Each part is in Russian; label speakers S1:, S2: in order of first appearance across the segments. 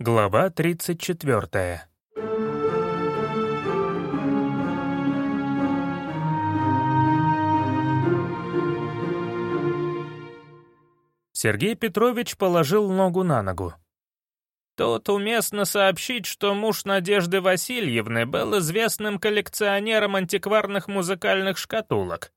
S1: Глава 34. Сергей Петрович положил ногу на ногу.
S2: Тут уместно сообщить, что муж Надежды Васильевны был известным коллекционером антикварных музыкальных шкатулок.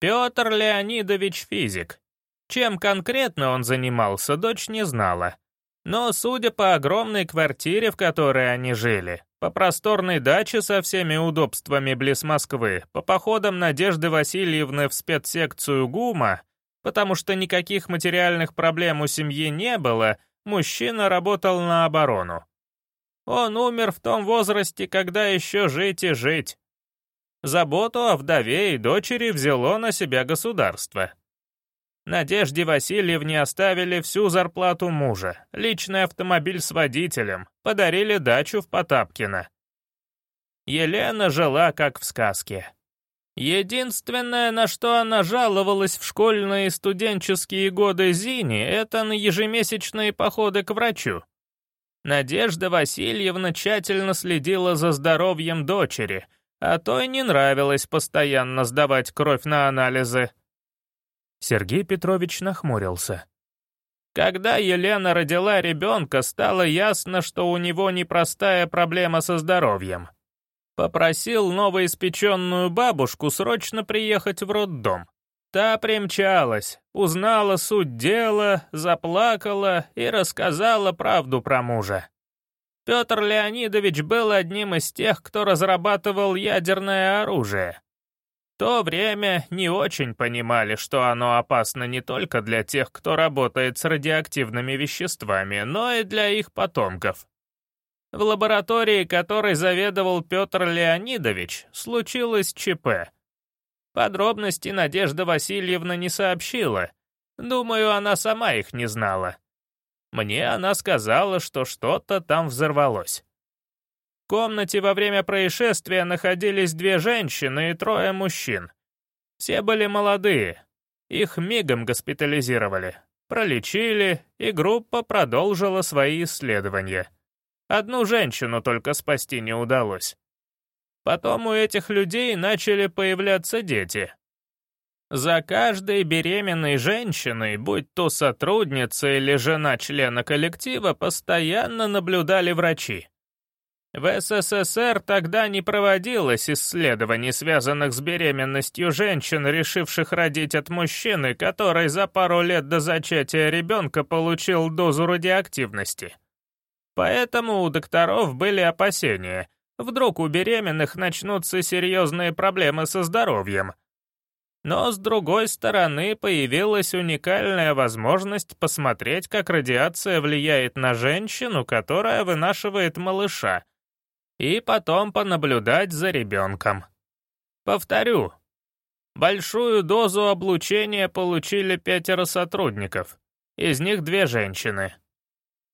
S2: Петр Леонидович физик. Чем конкретно он занимался, дочь не знала. Но, судя по огромной квартире, в которой они жили, по просторной даче со всеми удобствами близ Москвы, по походам Надежды Васильевны в спецсекцию ГУМа, потому что никаких материальных проблем у семьи не было, мужчина работал на оборону. Он умер в том возрасте, когда еще жить и жить. Заботу о вдове и дочери взяло на себя государство. Надежде Васильевне оставили всю зарплату мужа, личный автомобиль с водителем, подарили дачу в Потапкино. Елена жила как в сказке. Единственное, на что она жаловалась в школьные и студенческие годы Зине, это на ежемесячные походы к врачу. Надежда Васильевна тщательно следила за здоровьем дочери, а той не нравилось постоянно сдавать кровь на анализы.
S1: Сергей Петрович нахмурился.
S2: Когда Елена родила ребенка, стало ясно, что у него непростая проблема со здоровьем. Попросил новоиспеченную бабушку срочно приехать в роддом. Та примчалась, узнала суть дела, заплакала и рассказала правду про мужа. Петр Леонидович был одним из тех, кто разрабатывал ядерное оружие то время не очень понимали, что оно опасно не только для тех, кто работает с радиоактивными веществами, но и для их потомков. В лаборатории, которой заведовал Петр Леонидович, случилось ЧП. Подробности Надежда Васильевна не сообщила. Думаю, она сама их не знала. Мне она сказала, что что-то там взорвалось комнате во время происшествия находились две женщины и трое мужчин. Все были молодые. Их мигом госпитализировали, пролечили, и группа продолжила свои исследования. Одну женщину только спасти не удалось. Потом у этих людей начали появляться дети. За каждой беременной женщиной, будь то сотрудница или жена члена коллектива, постоянно наблюдали врачи. В СССР тогда не проводилось исследований, связанных с беременностью женщин, решивших родить от мужчины, который за пару лет до зачатия ребенка получил дозу радиоактивности. Поэтому у докторов были опасения. Вдруг у беременных начнутся серьезные проблемы со здоровьем. Но, с другой стороны, появилась уникальная возможность посмотреть, как радиация влияет на женщину, которая вынашивает малыша, и потом понаблюдать за ребенком. Повторю, большую дозу облучения получили пятеро сотрудников, из них две женщины.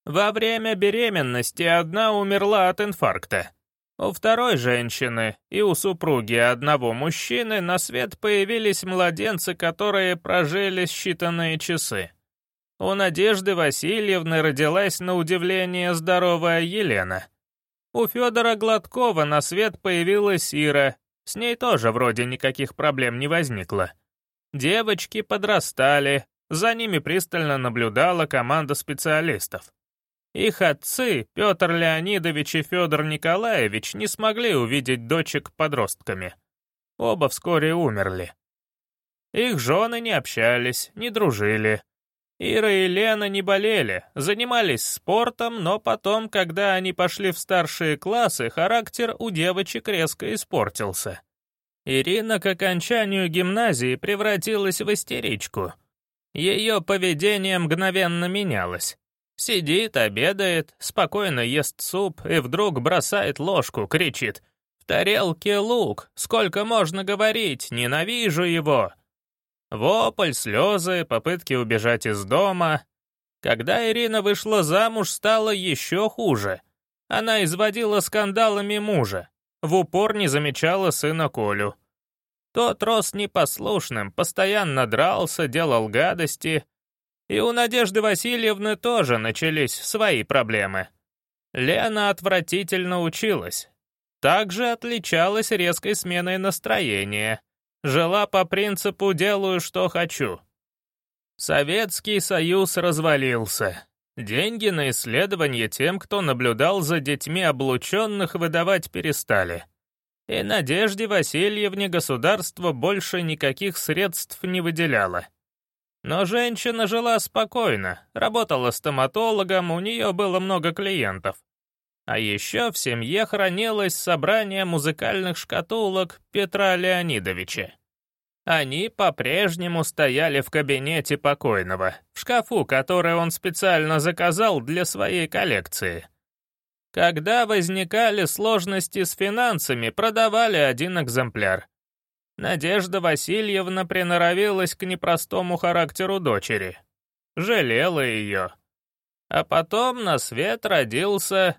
S2: Во время беременности одна умерла от инфаркта. У второй женщины и у супруги одного мужчины на свет появились младенцы, которые прожили считанные часы. У Надежды Васильевны родилась на удивление здоровая Елена — у Федора Гладкова на свет появилась Ира, с ней тоже вроде никаких проблем не возникло. Девочки подрастали, за ними пристально наблюдала команда специалистов. Их отцы, Петр Леонидович и Федор Николаевич, не смогли увидеть дочек подростками. Оба вскоре умерли. Их жены не общались, не дружили, Ира и Лена не болели, занимались спортом, но потом, когда они пошли в старшие классы, характер у девочек резко испортился. Ирина к окончанию гимназии превратилась в истеричку. Ее поведение мгновенно менялось. Сидит, обедает, спокойно ест суп и вдруг бросает ложку, кричит «В тарелке лук! Сколько можно говорить? Ненавижу его!» Вопль, слезы, попытки убежать из дома. Когда Ирина вышла замуж, стало еще хуже. Она изводила скандалами мужа, в упор не замечала сына Колю. Тот рос непослушным, постоянно дрался, делал гадости. И у Надежды Васильевны тоже начались свои проблемы. Лена отвратительно училась. Также отличалась резкой сменой настроения. Жила по принципу «делаю, что хочу». Советский Союз развалился. Деньги на исследование тем, кто наблюдал за детьми облученных, выдавать перестали. И Надежде Васильевне государство больше никаких средств не выделяло. Но женщина жила спокойно, работала стоматологом, у нее было много клиентов. А еще в семье хранилось собрание музыкальных шкатулок Петра Леонидовича. Они по-прежнему стояли в кабинете покойного, в шкафу, который он специально заказал для своей коллекции. Когда возникали сложности с финансами, продавали один экземпляр. Надежда Васильевна приноровилась к непростому характеру дочери. Жалела ее. А потом на свет родился...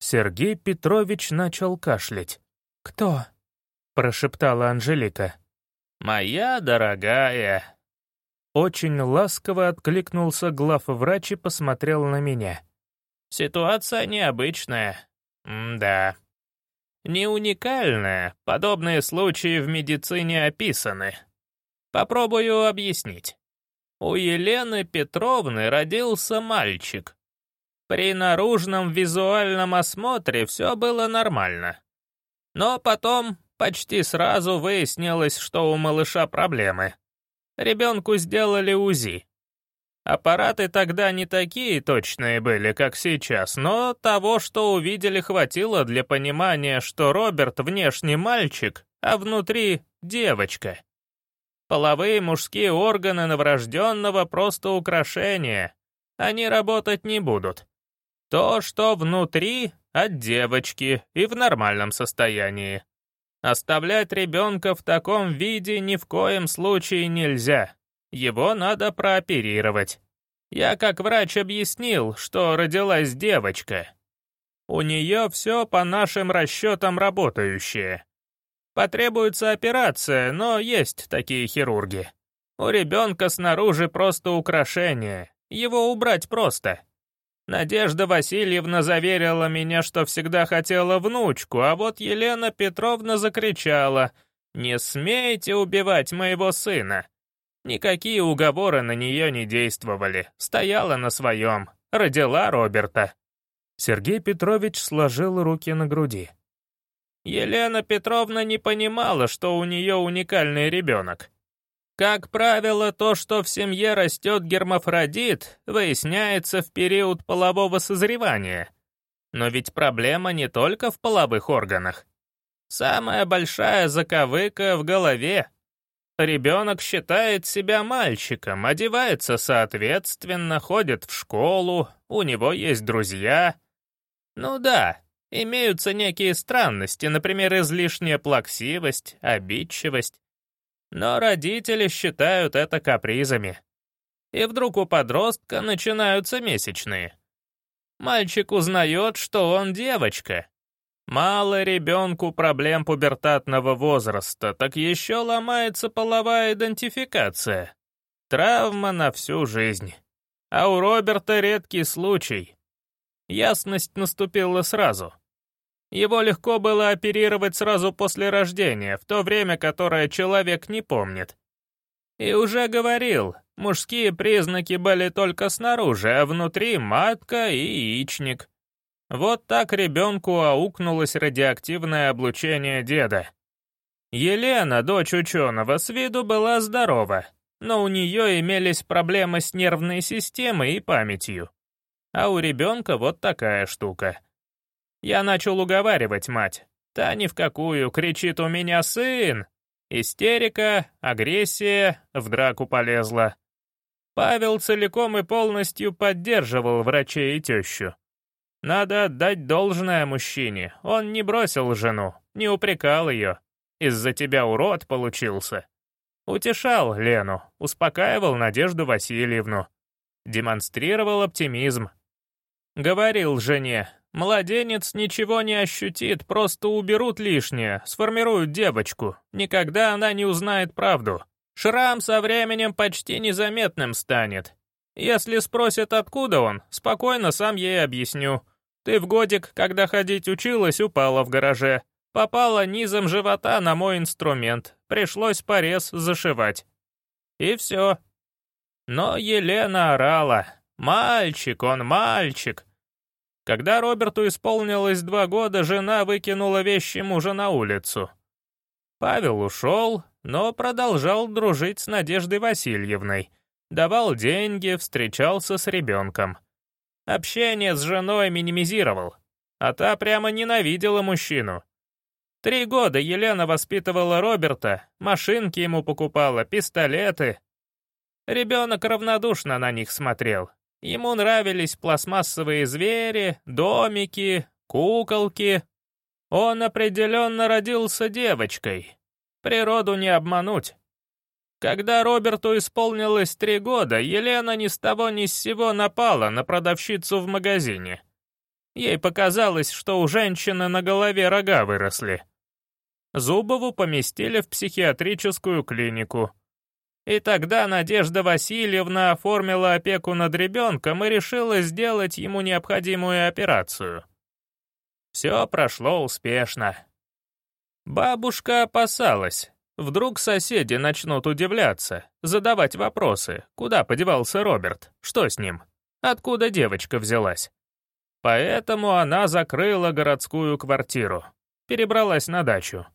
S1: Сергей Петрович начал кашлять. «Кто?» — прошептала Анжелика.
S2: «Моя дорогая!»
S1: Очень ласково откликнулся главврач и посмотрел на меня.
S2: «Ситуация необычная. М-да. Не уникальная, подобные случаи в медицине описаны. Попробую объяснить. У Елены Петровны родился мальчик. При наружном визуальном осмотре все было нормально. Но потом Почти сразу выяснилось, что у малыша проблемы. Ребенку сделали УЗИ. Аппараты тогда не такие точные были, как сейчас, но того, что увидели, хватило для понимания, что Роберт внешне мальчик, а внутри — девочка. Половые мужские органы новорожденного — просто украшение. Они работать не будут. То, что внутри — от девочки и в нормальном состоянии. Оставлять ребенка в таком виде ни в коем случае нельзя. Его надо прооперировать. Я как врач объяснил, что родилась девочка. У нее все по нашим расчетам работающее. Потребуется операция, но есть такие хирурги. У ребенка снаружи просто украшение, его убрать просто. Надежда Васильевна заверила меня, что всегда хотела внучку, а вот Елена Петровна закричала «Не смейте убивать моего сына!» Никакие уговоры на нее не действовали, стояла на своем, родила Роберта.
S1: Сергей Петрович сложил руки на груди.
S2: Елена Петровна не понимала, что у нее уникальный ребенок. Как правило, то, что в семье растет гермафродит, выясняется в период полового созревания. Но ведь проблема не только в половых органах. Самая большая заковыка в голове. Ребенок считает себя мальчиком, одевается соответственно, ходит в школу, у него есть друзья. Ну да, имеются некие странности, например, излишняя плаксивость, обидчивость. Но родители считают это капризами. И вдруг у подростка начинаются месячные. Мальчик узнает, что он девочка. Мало ребенку проблем пубертатного возраста, так еще ломается половая идентификация. Травма на всю жизнь. А у Роберта редкий случай. Ясность наступила сразу. Его легко было оперировать сразу после рождения, в то время, которое человек не помнит. И уже говорил, мужские признаки были только снаружи, а внутри матка и яичник. Вот так ребенку аукнулось радиоактивное облучение деда. Елена, дочь ученого, с виду была здорова, но у нее имелись проблемы с нервной системой и памятью. А у ребенка вот такая штука — я начал уговаривать мать. Та ни в какую, кричит «У меня сын!» Истерика, агрессия, в драку полезла. Павел целиком и полностью поддерживал врачей и тещу. Надо отдать должное мужчине, он не бросил жену, не упрекал ее. Из-за тебя урод получился. Утешал Лену, успокаивал Надежду Васильевну. Демонстрировал оптимизм. Говорил жене, Младенец ничего не ощутит, просто уберут лишнее, сформируют девочку. Никогда она не узнает правду. Шрам со временем почти незаметным станет. Если спросят, откуда он, спокойно сам ей объясню. Ты в годик, когда ходить училась, упала в гараже. Попала низом живота на мой инструмент. Пришлось порез зашивать. И все. Но Елена орала. «Мальчик, он мальчик!» Когда Роберту исполнилось два года, жена выкинула вещи мужа на улицу. Павел ушел, но продолжал дружить с Надеждой Васильевной. Давал деньги, встречался с ребенком. Общение с женой минимизировал, а та прямо ненавидела мужчину. Три года Елена воспитывала Роберта, машинки ему покупала, пистолеты. Ребенок равнодушно на них смотрел. Ему нравились пластмассовые звери, домики, куколки. Он определенно родился девочкой. Природу не обмануть. Когда Роберту исполнилось три года, Елена ни с того ни с сего напала на продавщицу в магазине. Ей показалось, что у женщины на голове рога выросли. Зубову поместили в психиатрическую клинику. И тогда Надежда Васильевна оформила опеку над ребенком и решила сделать ему необходимую операцию. Все прошло успешно. Бабушка опасалась. Вдруг соседи начнут удивляться, задавать вопросы, куда подевался Роберт, что с ним, откуда девочка взялась. Поэтому она закрыла городскую квартиру, перебралась на дачу.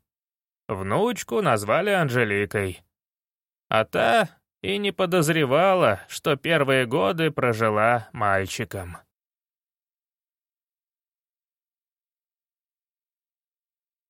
S2: Внучку назвали Анжеликой. А та и не подозревала, что первые годы прожила мальчиком.